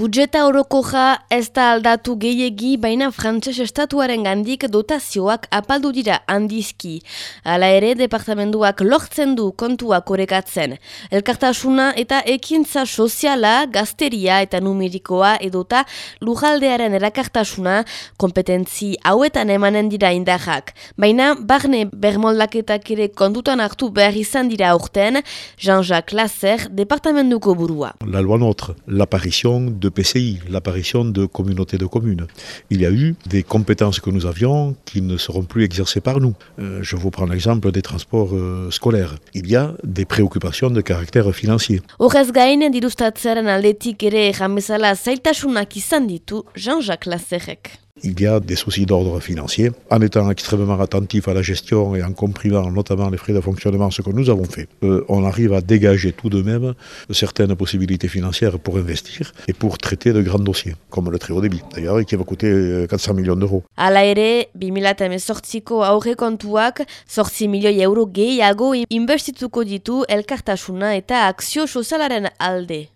Budjeta orokoja ez da aldatu gehiegi, baina frantses estatuaren gandik dotazioak apaldu dira handizki. Hala ere, departamentuak lortzen du kontuak orekatzen. Elkartasuna eta ekintza soziala, gazteria eta numerikoa edota lujaldearen erakartasuna kompetentzi hauetan emanen dira indahak. Baina, barne bermoldaketak ere kontutan hartu behar izan dira aurten, Jean-Jacques Lasser, departamentuko burua. La loi notre, l'apparition de PCI, l'apparition de communautés de communes. Il y a eu des compétences que nous avions qui ne seront plus exercées par nous. Euh, je vous prends l'exemple des transports euh, scolaires. Il y a des préoccupations de caractère financier. Il y a des soucis d'ordre financier. En étant extrêmement attentif à la gestion et en comprimant notamment les frais de fonctionnement, ce que nous avons fait, euh, on arrive à dégager tout de même certaines possibilités financières pour investir et pour traiter de grands dossiers, comme le très haut débit, d'ailleurs, qui va coûter 400 euh, millions d'euros. Ala ere, 2018ko aurrekontuak, sortzi milioi euro gehiago investituko ditu elkartasuna eta akzio sozialaren alde.